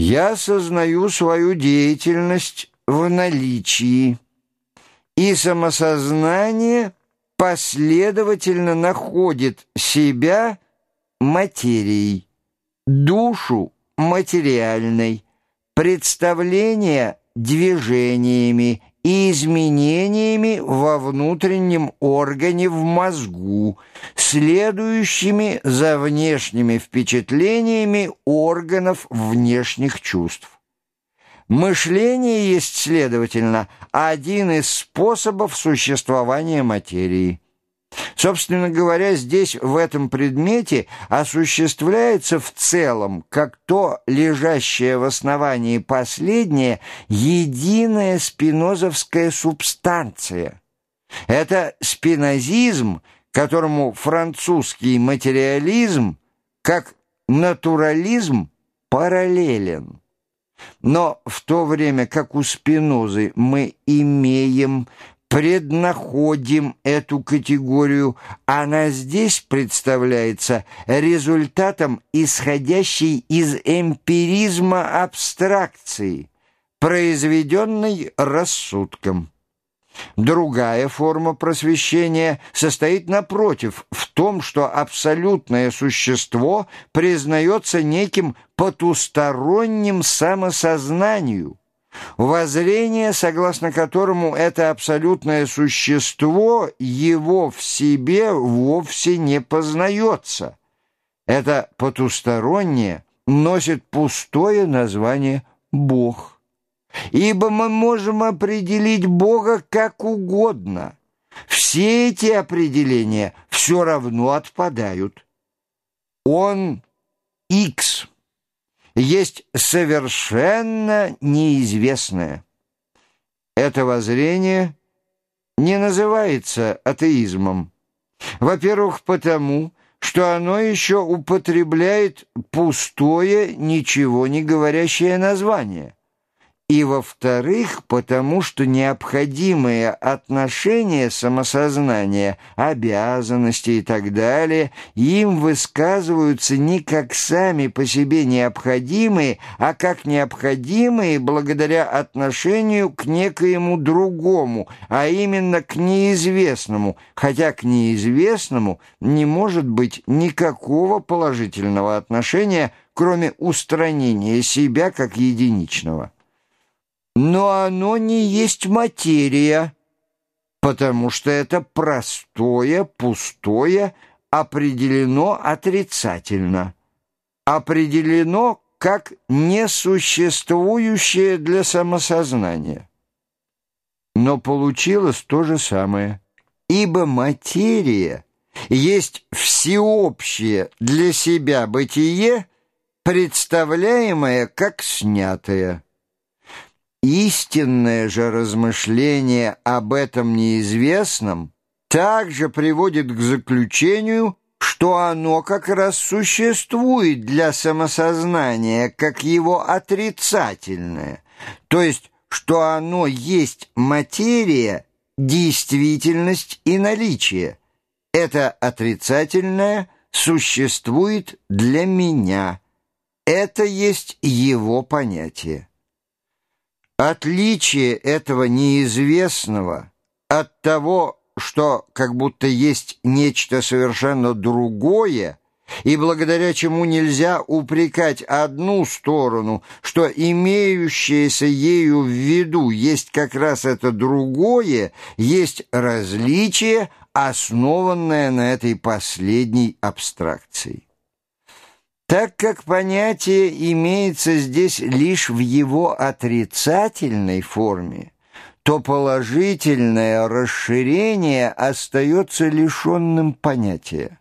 Я сознаю свою деятельность в наличии, и самосознание последовательно находит себя материей, душу материальной, представление движениями и изменениями во внутреннем органе в мозгу, следующими за внешними впечатлениями органов внешних чувств. Мышление есть, следовательно, один из способов существования материи. Собственно говоря, здесь, в этом предмете, осуществляется в целом, как то, лежащее в основании последнее, единая спинозовская субстанция. Это спинозизм, которому французский материализм, как натурализм, параллелен. Но в то время как у Спинозы мы имеем преднаходим эту категорию, она здесь представляется результатом исходящей из эмпиризма абстракции, произведенной рассудком. Другая форма просвещения состоит, напротив, в том, что абсолютное существо признается неким потусторонним самосознанию, Воззрение, согласно которому это абсолютное существо его в себе вовсе не познается. Это потустороннее носит пустое название «Бог». Ибо мы можем определить Бога как угодно. Все эти определения все равно отпадают. Он – X есть совершенно неизвестное. Это воззрение не называется атеизмом. Во-первых, потому, что оно еще употребляет пустое, ничего не говорящее название и, во-вторых, потому что необходимые отношения самосознания, обязанности и так далее, им высказываются не как сами по себе необходимые, а как необходимые благодаря отношению к некоему другому, а именно к неизвестному, хотя к неизвестному не может быть никакого положительного отношения, кроме устранения себя как единичного. Но оно не есть материя, потому что это простое, пустое, определено отрицательно. Определено как несуществующее для самосознания. Но получилось то же самое, ибо материя есть всеобщее для себя бытие, представляемое как снятое. Истинное же размышление об этом неизвестном также приводит к заключению, что оно как раз существует для самосознания, как его отрицательное, то есть, что оно есть материя, действительность и наличие. Это отрицательное существует для меня. Это есть его понятие. Отличие этого неизвестного от того, что как будто есть нечто совершенно другое, и благодаря чему нельзя упрекать одну сторону, что имеющееся ею в виду есть как раз это другое, есть различие, основанное на этой последней абстракции. Так как понятие имеется здесь лишь в его отрицательной форме, то положительное расширение остается лишенным понятия.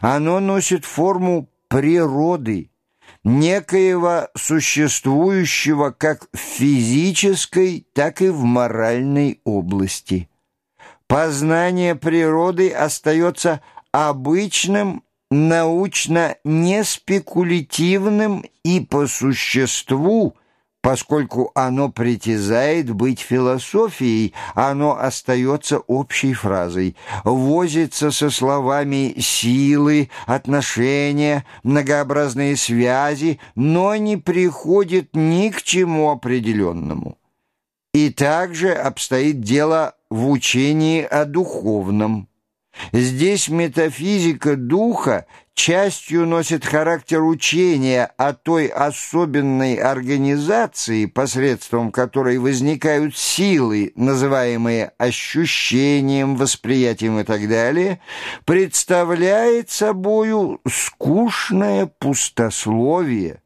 Оно носит форму природы, некоего существующего как в физической, так и в моральной области. Познание природы остается обычным научно неспекулятивным и по существу Поскольку оно притязает быть философией, оно остается общей фразой, возится со словами силы, отношения, многообразные связи, но не приходит ни к чему определенному. И также обстоит дело в учении о духовном. Здесь метафизика духа частью носит характер учения о той особенной организации, посредством которой возникают силы, называемые ощущением, восприятием и так далее, представляет собою скучное пустословие,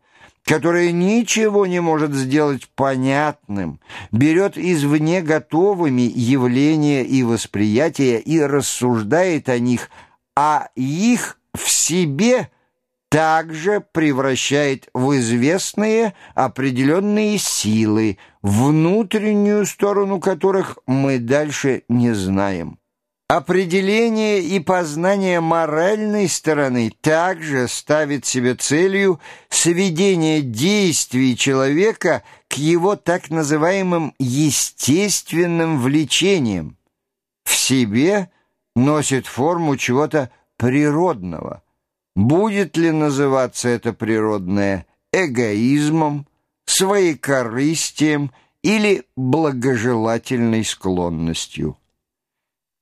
которое ничего не может сделать понятным, берет извне готовыми явления и восприятия и рассуждает о них, а их в себе также превращает в известные определенные силы, внутреннюю сторону которых мы дальше не знаем. Определение и познание моральной стороны также ставит себе целью сведение действий человека к его так называемым естественным влечениям. В себе носит форму чего-то природного. Будет ли называться это природное эгоизмом, своекорыстием или благожелательной склонностью?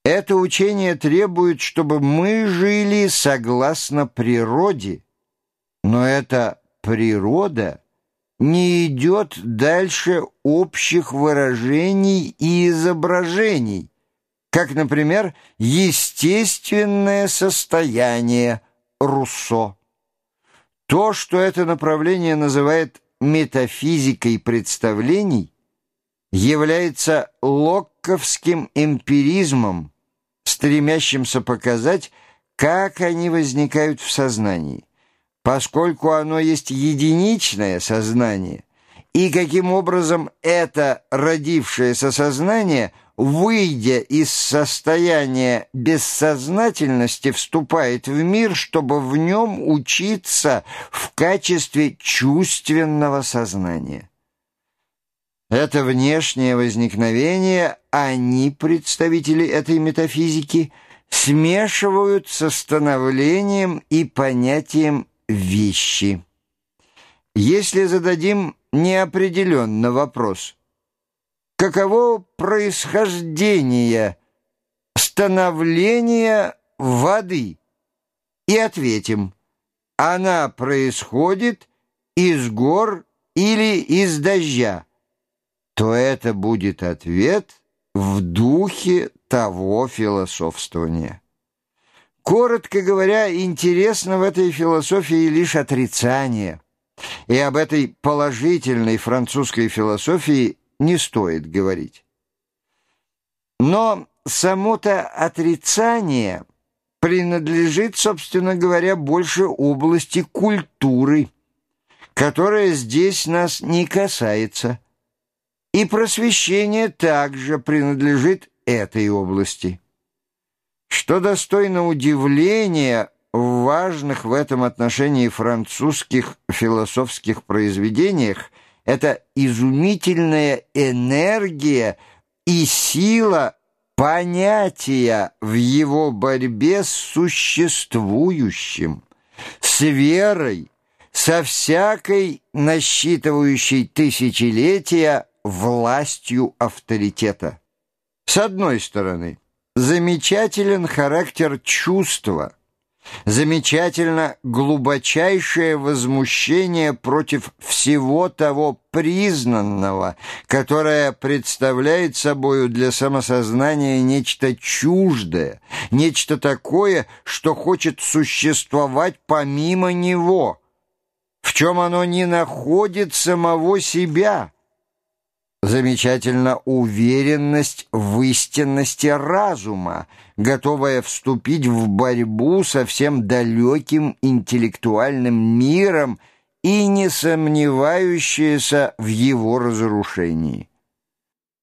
Это учение требует, чтобы мы жили согласно природе, но эта природа не идет дальше общих выражений и изображений, как, например, естественное состояние Руссо. То, что это направление называет метафизикой представлений, является локковским эмпиризмом, стремящимся показать, как они возникают в сознании, поскольку оно есть единичное сознание, и каким образом это родившееся сознание, выйдя из состояния бессознательности, вступает в мир, чтобы в нем учиться в качестве чувственного сознания. Это внешнее возникновение они, представители этой метафизики, смешивают со становлением и понятием вещи. Если зададим неопределенно вопрос, каково происхождение становления воды, и ответим, она происходит из гор или из дождя, то это будет ответ в духе того философствования. Коротко говоря, интересно в этой философии лишь отрицание, и об этой положительной французской философии не стоит говорить. Но само-то отрицание принадлежит, собственно говоря, больше области культуры, которая здесь нас не касается – и просвещение также принадлежит этой области. Что достойно удивления в важных в этом отношении французских философских произведениях, это изумительная энергия и сила понятия в его борьбе с существующим, с верой, со всякой насчитывающей тысячелетия властью авторитета. С одной стороны, замечателен характер чувства, замечательно глубочайшее возмущение против всего того признанного, которое представляет собою для самосознания нечто чуждое, нечто такое, что хочет существовать помимо него, в чем оно не находит самого себя, Замечательна уверенность в истинности разума, готовая вступить в борьбу со всем далеким интеллектуальным миром и не сомневающаяся в его разрушении.